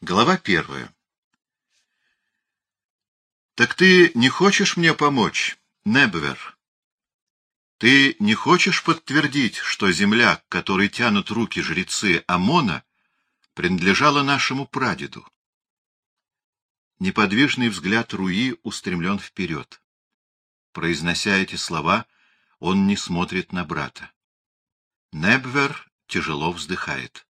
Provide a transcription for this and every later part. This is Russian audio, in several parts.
Глава первая. Так ты не хочешь мне помочь, Небвер? Ты не хочешь подтвердить, что земля, к которой тянут руки жрецы Амона, принадлежала нашему прадеду? Неподвижный взгляд Руи устремлен вперед. Произнося эти слова, он не смотрит на брата. Небвер тяжело вздыхает.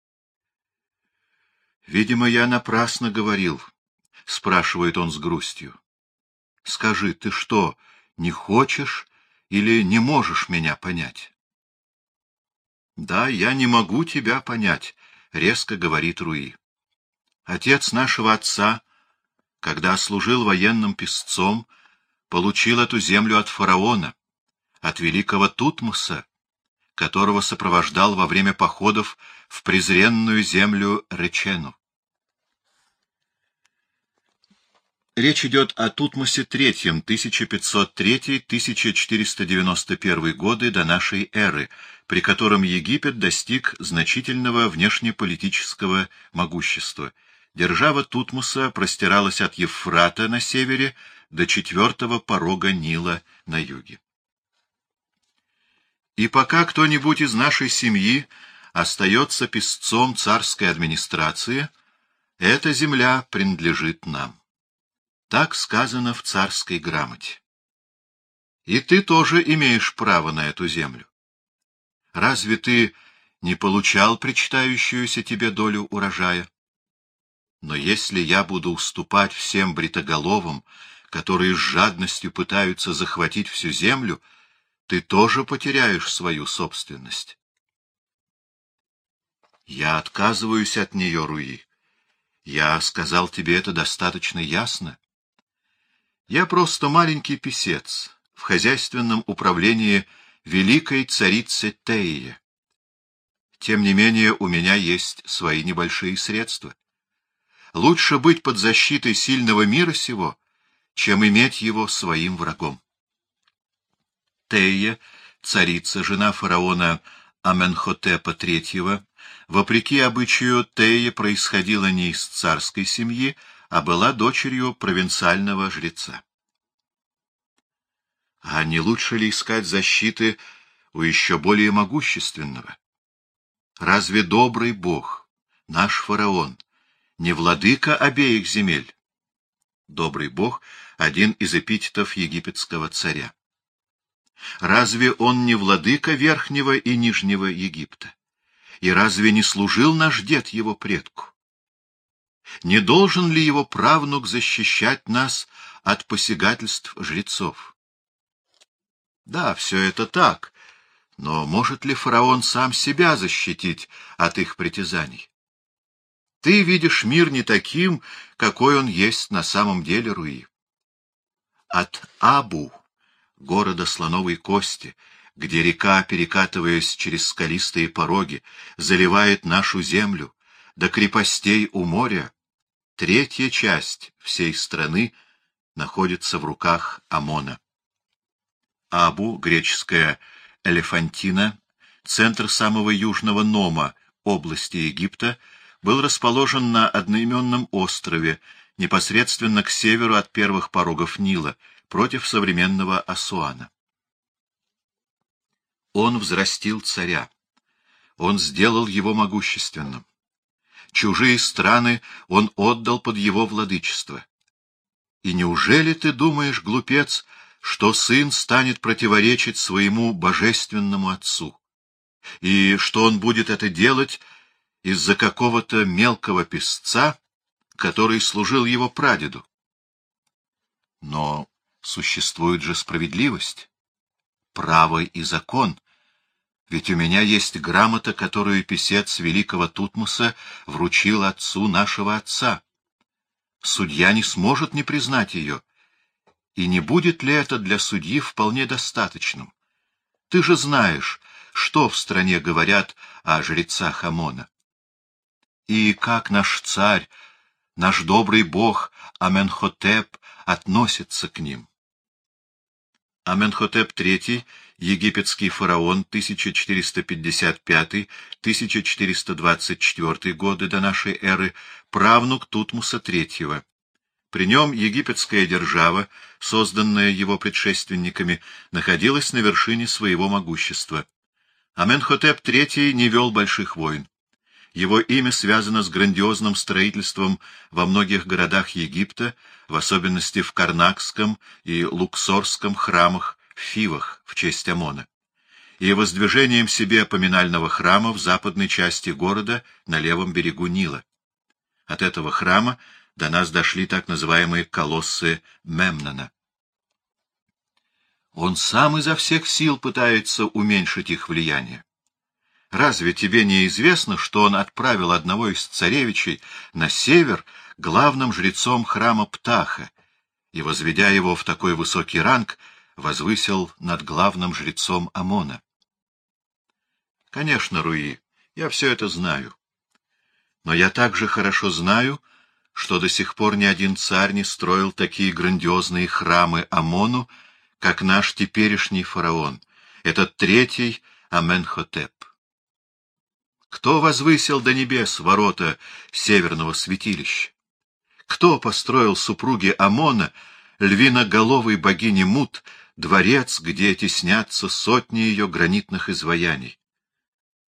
Видимо, я напрасно говорил, — спрашивает он с грустью. — Скажи, ты что, не хочешь или не можешь меня понять? — Да, я не могу тебя понять, — резко говорит Руи. Отец нашего отца, когда служил военным песцом, получил эту землю от фараона, от великого Тутмоса, которого сопровождал во время походов в презренную землю Речену. Речь идет о Тутмосе III, 1503-1491 годы до нашей эры, при котором Египет достиг значительного внешнеполитического могущества. Держава Тутмоса простиралась от Евфрата на севере до четвертого порога Нила на юге. И пока кто-нибудь из нашей семьи остается песцом царской администрации, эта земля принадлежит нам. Так сказано в царской грамоте. И ты тоже имеешь право на эту землю. Разве ты не получал причитающуюся тебе долю урожая? Но если я буду уступать всем бритоголовым, которые с жадностью пытаются захватить всю землю, ты тоже потеряешь свою собственность. Я отказываюсь от нее, Руи. Я сказал тебе это достаточно ясно. Я просто маленький писец в хозяйственном управлении великой царицы Теи. Тем не менее, у меня есть свои небольшие средства. Лучше быть под защитой сильного мира сего, чем иметь его своим врагом. Тея, царица, жена фараона Аменхотепа III, вопреки обычаю Тея происходила не из царской семьи, а была дочерью провинциального жреца. А не лучше ли искать защиты у еще более могущественного? Разве добрый бог, наш фараон, не владыка обеих земель? Добрый бог — один из эпитетов египетского царя. Разве он не владыка Верхнего и Нижнего Египта? И разве не служил наш дед его предку? Не должен ли его правнук защищать нас от посягательств жрецов? Да, все это так, но может ли фараон сам себя защитить от их притязаний? Ты видишь мир не таким, какой он есть на самом деле, Руи. От Абу, города слоновой кости, где река, перекатываясь через скалистые пороги, заливает нашу землю, до крепостей у моря, третья часть всей страны находится в руках Амона. Абу, греческая Элефантина, центр самого южного Нома, области Египта, был расположен на одноименном острове, непосредственно к северу от первых порогов Нила, против современного Асуана. Он взрастил царя. Он сделал его могущественным. Чужие страны он отдал под его владычество. И неужели ты думаешь, глупец, что сын станет противоречить своему божественному отцу? И что он будет это делать из-за какого-то мелкого песца, который служил его прадеду? Но существует же справедливость, право и закон, ведь у меня есть грамота, которую писец великого Тутмоса вручил отцу нашего отца. Судья не сможет не признать ее. И не будет ли это для судьи вполне достаточным? Ты же знаешь, что в стране говорят о жрецах Амона. И как наш царь, наш добрый бог Аменхотеп относится к ним. Аменхотеп III, египетский фараон 1455-1424 годы до нашей эры, правнук Тутмуса III. При нем египетская держава, созданная его предшественниками, находилась на вершине своего могущества. Аменхотеп III не вел больших войн. Его имя связано с грандиозным строительством во многих городах Египта, в особенности в Карнакском и Луксорском храмах, в Фивах в честь Амона, и воздвижением себе поминального храма в западной части города на левом берегу Нила. От этого храма до нас дошли так называемые колоссы Мемнона. Он сам изо всех сил пытается уменьшить их влияние. Разве тебе не известно, что он отправил одного из царевичей на север главным жрецом храма Птаха и, возведя его в такой высокий ранг, возвысил над главным жрецом Амона? Конечно, Руи, я все это знаю. Но я также хорошо знаю, что до сих пор ни один царь не строил такие грандиозные храмы Амону, как наш теперешний фараон, этот третий Аменхотеп. Кто возвысил до небес ворота северного святилища? Кто построил супруге Амона, львиноголовой богини Мут, дворец, где теснятся сотни ее гранитных изваяний?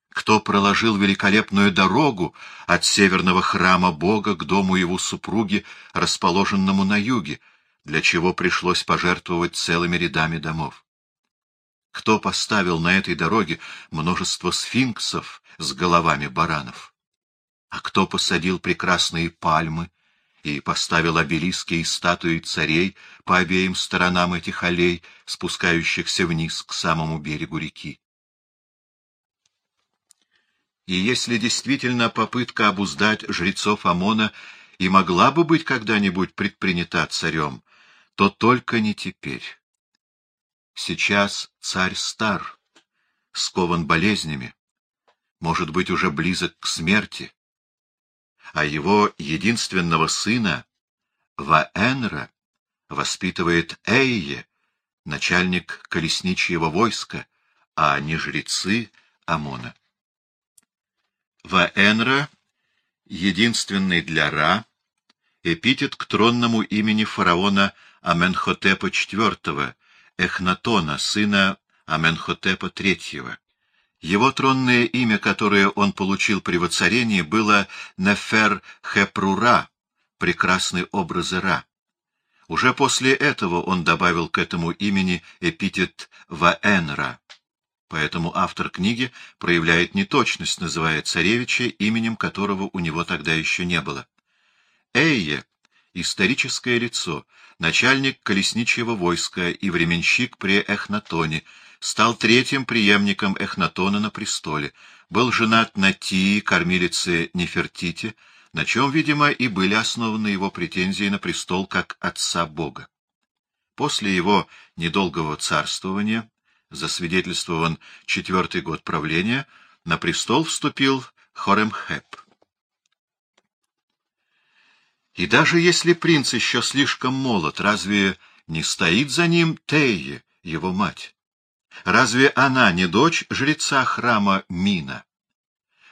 Кто проложил великолепную дорогу от северного храма Бога к дому его супруги, расположенному на юге, для чего пришлось пожертвовать целыми рядами домов? Кто поставил на этой дороге множество сфинксов с головами баранов? А кто посадил прекрасные пальмы и поставил обелиски и статуи царей по обеим сторонам этих аллей, спускающихся вниз к самому берегу реки? И если действительно попытка обуздать жрецов Амона и могла бы быть когда-нибудь предпринята царем, то только не теперь. Сейчас царь стар, скован болезнями, может быть, уже близок к смерти, а его единственного сына, Ваэнра, воспитывает Эйе, начальник колесничьего войска, а не жрецы Амона. Ваэнра, единственный для Ра, эпитет к тронному имени фараона Аменхотепа IV, Эхнатона, сына Аменхотепа III. Его тронное имя, которое он получил при воцарении, было Нефер-Хепрура, прекрасный образ Ра. Уже после этого он добавил к этому имени эпитет Ваэнра. Поэтому автор книги проявляет неточность, называя царевича именем которого у него тогда еще не было. Эйе — историческое лицо, начальник колесничьего войска и временщик при Эхнатоне, стал третьим преемником Эхнатона на престоле, был женат на Тии, кормилице Нефертити, на чем, видимо, и были основаны его претензии на престол как отца Бога. После его недолгого царствования, засвидетельствован четвертый год правления, на престол вступил Хоремхеп. И даже если принц еще слишком молод, разве не стоит за ним Тейе, его мать? Разве она не дочь жреца храма Мина?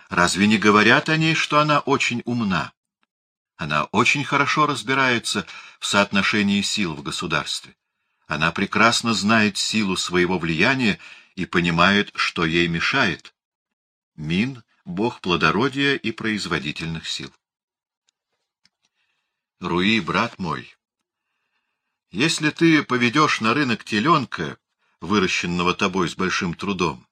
Разве не говорят о ней, что она очень умна? Она очень хорошо разбирается в соотношении сил в государстве. Она прекрасно знает силу своего влияния и понимает, что ей мешает. Мин — бог плодородия и производительных сил. Руи, брат мой, если ты поведешь на рынок теленка, выращенного тобой с большим трудом,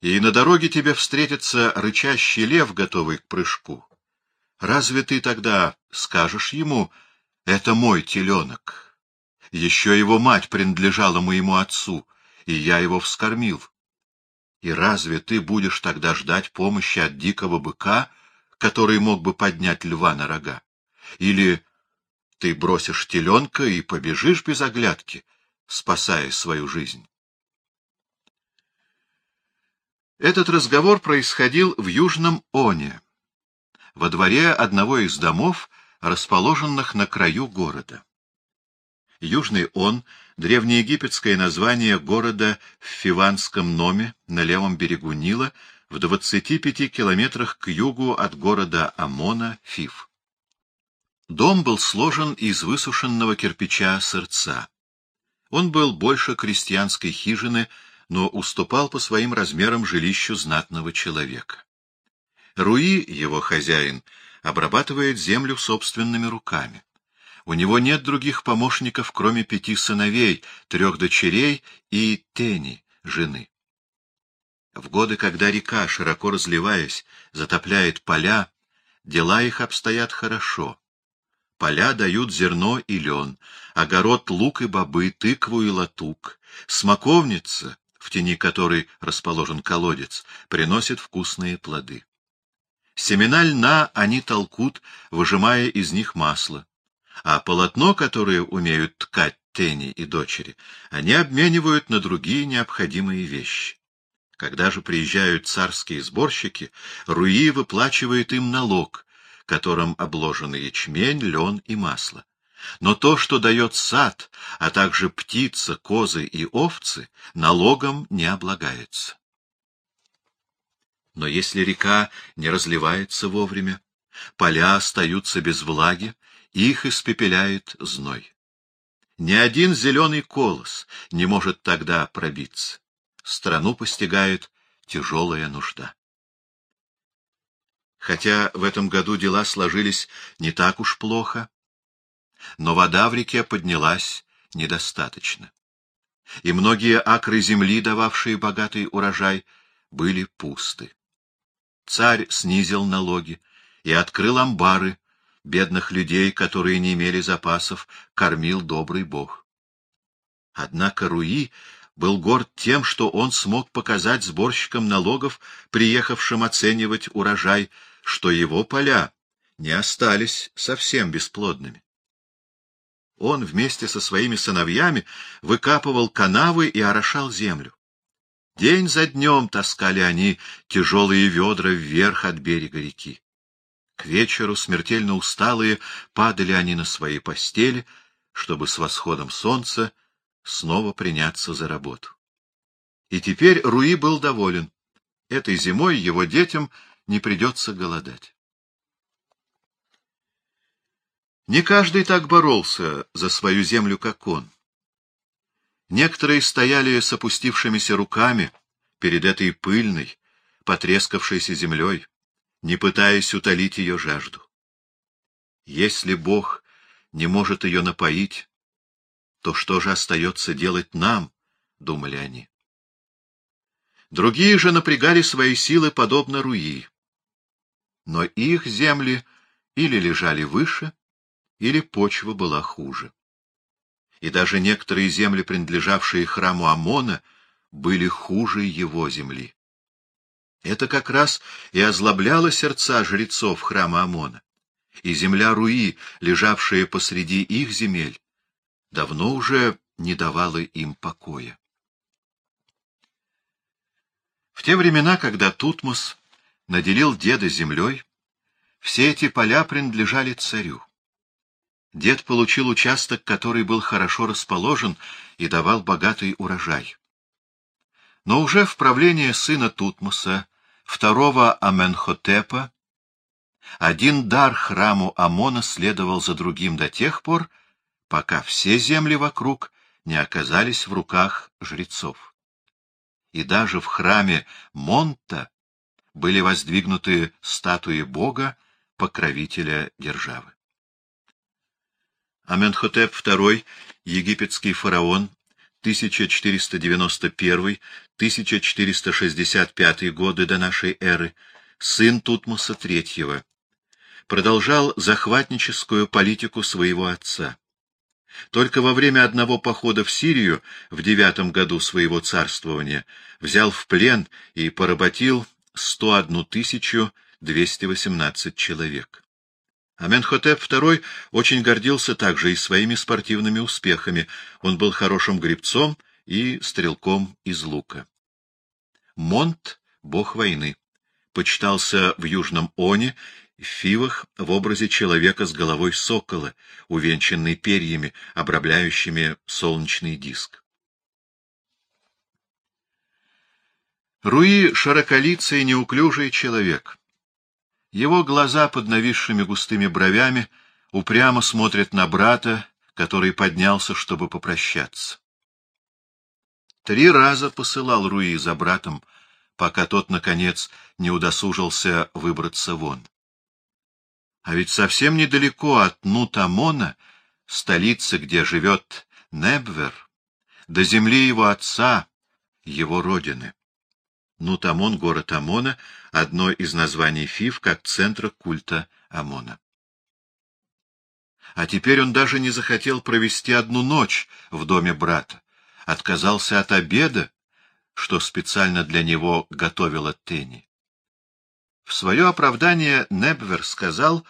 и на дороге тебе встретится рычащий лев, готовый к прыжку, разве ты тогда скажешь ему «это мой теленок»? Еще его мать принадлежала моему отцу, и я его вскормил. И разве ты будешь тогда ждать помощи от дикого быка, который мог бы поднять льва на рога? Или ты бросишь теленка и побежишь без оглядки, спасая свою жизнь? Этот разговор происходил в Южном Оне, во дворе одного из домов, расположенных на краю города. Южный Он — древнеегипетское название города в Фиванском Номе на левом берегу Нила в 25 километрах к югу от города Амона, Фив. Дом был сложен из высушенного кирпича сырца. Он был больше крестьянской хижины, но уступал по своим размерам жилищу знатного человека. Руи, его хозяин, обрабатывает землю собственными руками. У него нет других помощников, кроме пяти сыновей, трех дочерей и Тени, жены. В годы, когда река, широко разливаясь, затопляет поля, дела их обстоят хорошо. Поля дают зерно и лен, огород лук и бобы, тыкву и латук, смоковница, в тени которой расположен колодец, приносит вкусные плоды. Семена льна они толкут, выжимая из них масло, а полотно, которое умеют ткать Тени и дочери, они обменивают на другие необходимые вещи. Когда же приезжают царские сборщики, Руи выплачивает им налог, которым обложены ячмень, лен и масло. Но то, что дает сад, а также птица, козы и овцы, налогом не облагается. Но если река не разливается вовремя, поля остаются без влаги, их испепеляет зной. Ни один зеленый колос не может тогда пробиться. Страну постигает тяжелая нужда. Хотя в этом году дела сложились не так уж плохо, но вода в реке поднялась недостаточно. И многие акры земли, дававшие богатый урожай, были пусты. Царь снизил налоги и открыл амбары, бедных людей, которые не имели запасов, кормил добрый бог. Однако Руи был горд тем, что он смог показать сборщикам налогов, приехавшим оценивать урожай, что его поля не остались совсем бесплодными. Он вместе со своими сыновьями выкапывал канавы и орошал землю. День за днем таскали они тяжелые ведра вверх от берега реки. К вечеру, смертельно усталые, падали они на свои постели, чтобы с восходом солнца снова приняться за работу. И теперь Руи был доволен. Этой зимой его детям не придется голодать. Не каждый так боролся за свою землю, как он. Некоторые стояли с опустившимися руками перед этой пыльной, потрескавшейся землей, не пытаясь утолить ее жажду. Если Бог не может ее напоить, то что же остается делать нам, — думали они. Другие же напрягали свои силы, подобно Руи. Но их земли или лежали выше, или почва была хуже и даже некоторые земли, принадлежавшие храму Амона, были хуже его земли. Это как раз и озлобляло сердца жрецов храма Амона, и земля Руи, лежавшая посреди их земель, давно уже не давала им покоя. В те времена, когда Тутмос наделил деда землей, все эти поля принадлежали царю. Дед получил участок, который был хорошо расположен и давал богатый урожай. Но уже в правление сына Тутмоса, второго Аменхотепа, один дар храму Амона следовал за другим до тех пор, пока все земли вокруг не оказались в руках жрецов. И даже в храме Монта были воздвигнуты статуи Бога, покровителя державы. Аменхотеп II, египетский фараон, 1491-1465 годы до нашей эры, сын Тутмоса III, продолжал захватническую политику своего отца. Только во время одного похода в Сирию в девятом году своего царствования взял в плен и поработил 101 218 человек. Аменхотеп II очень гордился также и своими спортивными успехами. Он был хорошим гребцом и стрелком из лука. Монт — бог войны. Почитался в Южном Оне в фивах в образе человека с головой сокола, увенчанный перьями, обрамляющими солнечный диск. Руи — широколицый неуклюжий человек. Его глаза под нависшими густыми бровями упрямо смотрят на брата, который поднялся, чтобы попрощаться. Три раза посылал Руи за братом, пока тот, наконец, не удосужился выбраться вон. А ведь совсем недалеко от Нутамона, столицы, где живет Небвер, до земли его отца, его родины. Нутамон, город Амона, одно из названий Фив, как центра культа Амона. А теперь он даже не захотел провести одну ночь в доме брата, отказался от обеда, что специально для него готовила Тенни. В свое оправдание Небвер сказал,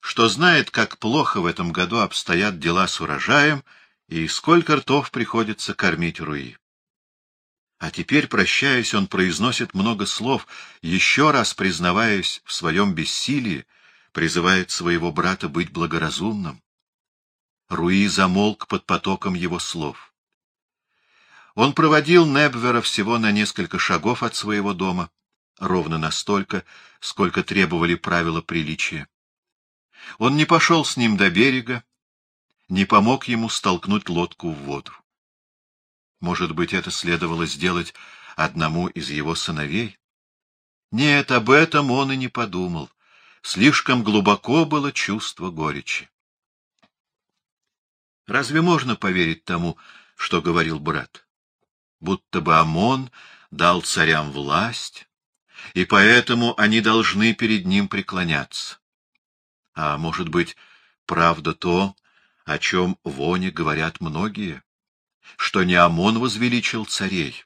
что знает, как плохо в этом году обстоят дела с урожаем и сколько ртов приходится кормить Руи. А теперь, прощаясь, он произносит много слов, еще раз признаваясь в своем бессилии, призывает своего брата быть благоразумным. Руи замолк под потоком его слов. Он проводил Небвера всего на несколько шагов от своего дома, ровно настолько, сколько требовали правила приличия. Он не пошел с ним до берега, не помог ему столкнуть лодку в воду. Может быть, это следовало сделать одному из его сыновей? Нет, об этом он и не подумал. Слишком глубоко было чувство горечи. Разве можно поверить тому, что говорил брат? Будто бы Амон дал царям власть, и поэтому они должны перед ним преклоняться. А может быть, правда то, о чем в Оне говорят многие? Что не Амон возвеличил царей,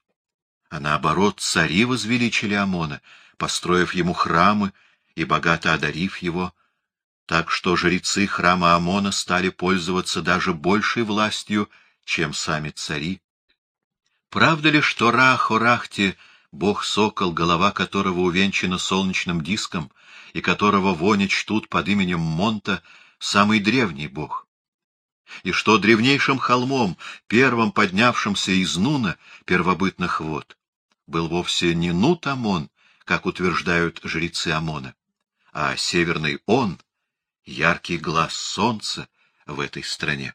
а наоборот цари возвеличили Амона, построив ему храмы и богато одарив его, так что жрецы храма Амона стали пользоваться даже большей властью, чем сами цари. Правда ли, что Ра-Хорахти, бог-сокол, голова которого увенчана солнечным диском, и которого вони чтут под именем Монта, самый древний бог? И что древнейшим холмом, первым поднявшимся из Нуна первобытных вод, был вовсе не Нут-Амон, как утверждают жрецы Амона, а северный Он, яркий глаз солнца в этой стране.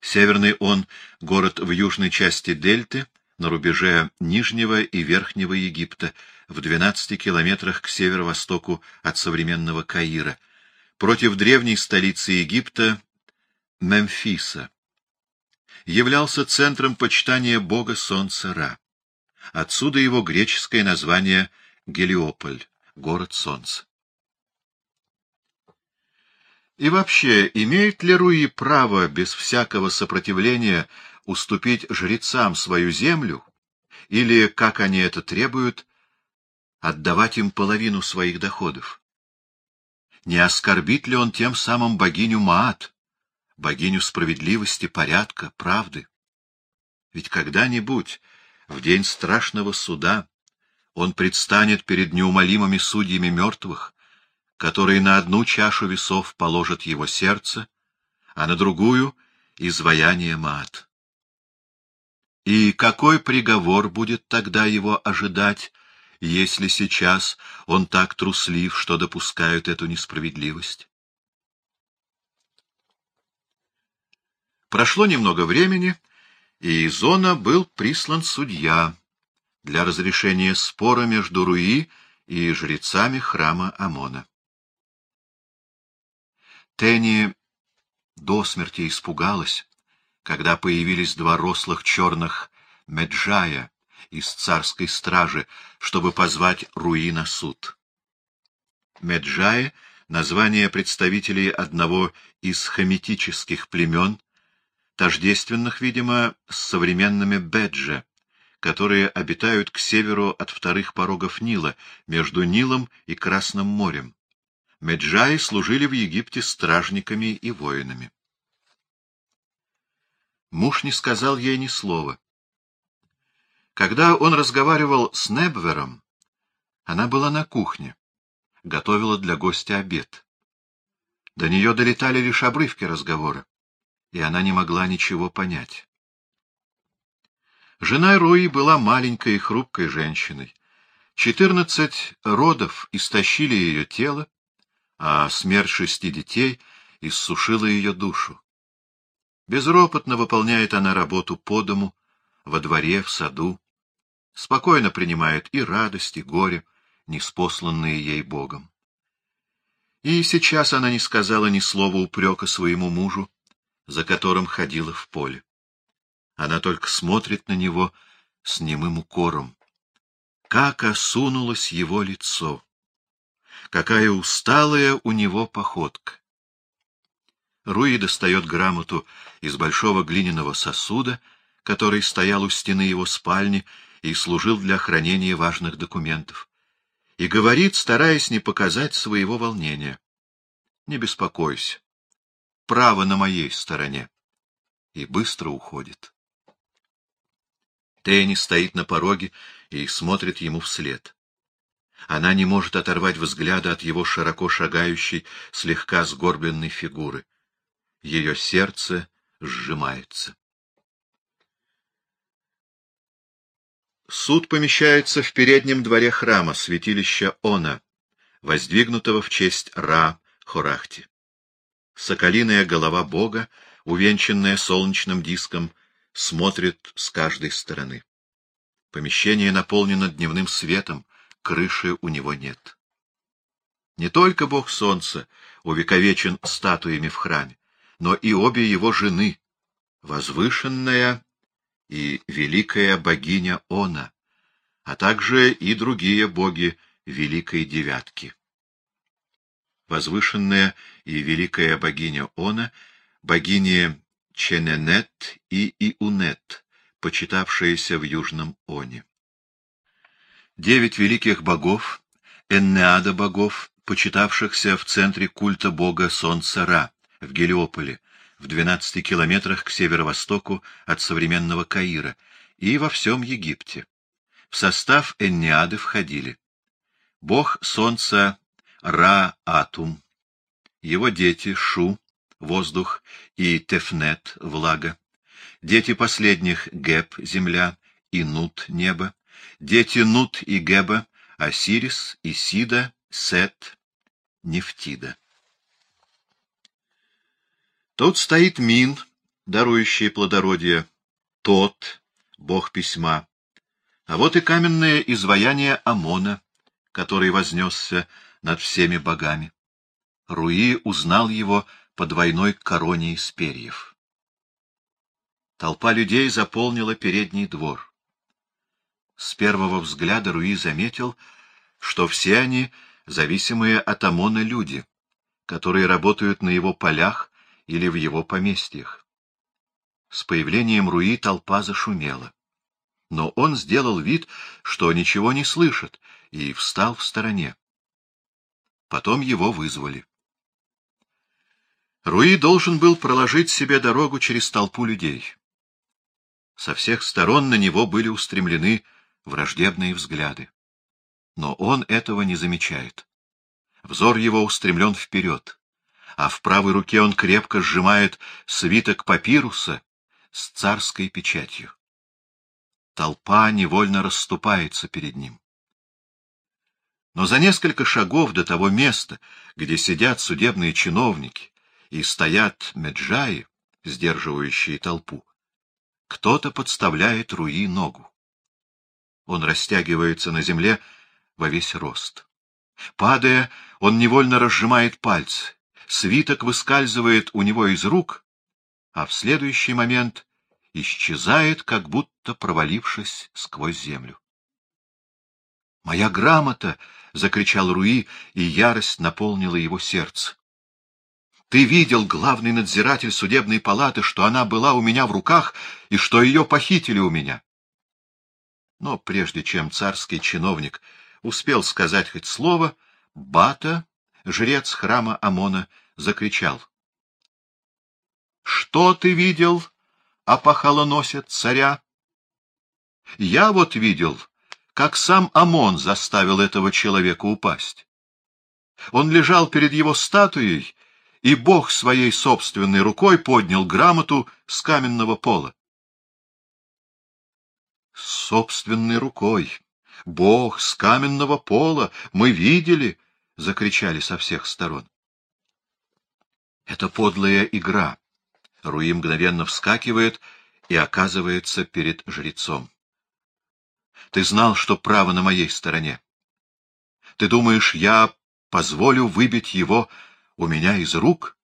Северный Он — город в южной части дельты, на рубеже Нижнего и Верхнего Египта, в 12 километрах к северо-востоку от современного Каира — против древней столицы Египта Мемфиса. Являлся центром почитания бога солнца Ра. Отсюда его греческое название Гелиополь, город солнца. И вообще, имеет ли Руи право без всякого сопротивления уступить жрецам свою землю, или, как они это требуют, отдавать им половину своих доходов? Не оскорбит ли он тем самым богиню Маат, богиню справедливости, порядка, правды? Ведь когда-нибудь, в день страшного суда, он предстанет перед неумолимыми судьями мертвых, которые на одну чашу весов положат его сердце, а на другую — изваяние Маат. И какой приговор будет тогда его ожидать, если сейчас он так труслив, что допускают эту несправедливость. Прошло немного времени, и из Зона был прислан судья для разрешения спора между Руи и жрецами храма Амона. Тенни до смерти испугалась, когда появились два рослых черных меджая, из царской стражи, чтобы позвать Руи на суд. Меджаи — название представителей одного из хамитических племен, тождественных, видимо, с современными Беджи, которые обитают к северу от вторых порогов Нила, между Нилом и Красным морем. Меджаи служили в Египте стражниками и воинами. Муж не сказал ей ни слова. Когда он разговаривал с Небвером, она была на кухне, готовила для гостя обед. До нее долетали лишь обрывки разговора, и она не могла ничего понять. Жена Руи была маленькой и хрупкой женщиной. Четырнадцать родов истощили ее тело, а смерть шести детей иссушила ее душу. Безропотно выполняет она работу по дому, во дворе, в саду, спокойно принимает и радость, и горе, неспосланные ей Богом. И сейчас она не сказала ни слова упрека своему мужу, за которым ходила в поле. Она только смотрит на него с немым укором. Как осунулось его лицо! Какая усталая у него походка! Руи достает грамоту из большого глиняного сосуда, который стоял у стены его спальни и служил для хранения важных документов, и говорит, стараясь не показать своего волнения. «Не беспокойся, право на моей стороне», и быстро уходит. Тенни стоит на пороге и смотрит ему вслед. Она не может оторвать взгляда от его широко шагающей, слегка сгорбленной фигуры. Ее сердце сжимается. Суд помещается в переднем дворе храма, святилища Она, воздвигнутого в честь Ра Хорахти. Соколиная голова Бога, увенчанная солнечным диском, смотрит с каждой стороны. Помещение наполнено дневным светом, крыши у него нет. Не только Бог Солнца увековечен статуями в храме, но и обе его жены, возвышенная и великая богиня Она, а также и другие боги Великой Девятки. Возвышенная и великая богиня Она, богини Чененет и Иунет, почитавшиеся в Южном Оне. Девять великих богов, Эннеада богов, почитавшихся в центре культа бога Солнца Ра, в Гелиополе, в 12 километрах к северо-востоку от современного Каира, и во всем Египте. В состав Энниады входили бог солнца Ра-Атум, его дети Шу, воздух, и Тефнет, влага, дети последних Геб, земля, и Нут, небо, дети Нут и Геба, Осирис, Исида, Сет, Нефтида. Тут стоит Мин, дарующий плодородие, тот, бог письма. А вот и каменное изваяние Амона, который вознесся над всеми богами. Руи узнал его по двойной короне из перьев. Толпа людей заполнила передний двор. С первого взгляда Руи заметил, что все они зависимые от Амона люди, которые работают на его полях или в его поместьях. С появлением Руи толпа зашумела. Но он сделал вид, что ничего не слышит, и встал в стороне. Потом его вызвали. Руи должен был проложить себе дорогу через толпу людей. Со всех сторон на него были устремлены враждебные взгляды. Но он этого не замечает. Взор его устремлен вперед а в правой руке он крепко сжимает свиток папируса с царской печатью. Толпа невольно расступается перед ним. Но за несколько шагов до того места, где сидят судебные чиновники и стоят меджаи, сдерживающие толпу, кто-то подставляет Руи ногу. Он растягивается на земле во весь рост. Падая, он невольно разжимает пальцы, свиток выскальзывает у него из рук, а в следующий момент исчезает, как будто провалившись сквозь землю. «Моя грамота!» — закричал Руи, и ярость наполнила его сердце. «Ты видел, главный надзиратель судебной палаты, что она была у меня в руках и что ее похитили у меня?» Но прежде чем царский чиновник успел сказать хоть слово, Бата жрец храма Амона, закричал. — Что ты видел, опахалоносец царя? — Я вот видел, как сам Амон заставил этого человека упасть. Он лежал перед его статуей, и Бог своей собственной рукой поднял грамоту с каменного пола. Собственной рукой! Бог с каменного пола! Мы видели! — закричали со всех сторон. Это подлая игра. Руи мгновенно вскакивает и оказывается перед жрецом. Ты знал, что право на моей стороне. Ты думаешь, я позволю выбить его у меня из рук?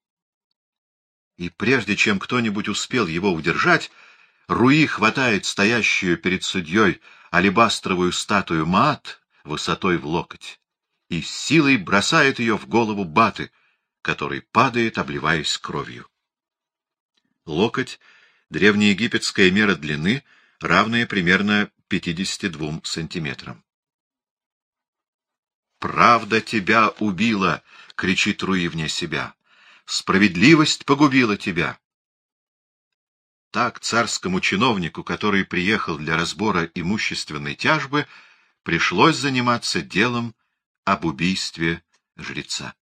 И прежде чем кто-нибудь успел его удержать, Руи хватает стоящую перед судьей алебастровую статую Маат высотой в локоть и с силой бросает ее в голову Баты, который падает, обливаясь кровью. Локоть — древнеегипетская мера длины, равная примерно 52 сантиметрам. «Правда тебя убила!» — кричит Руи вне себя. «Справедливость погубила тебя!» Так царскому чиновнику, который приехал для разбора имущественной тяжбы, пришлось заниматься делом об убийстве жреца.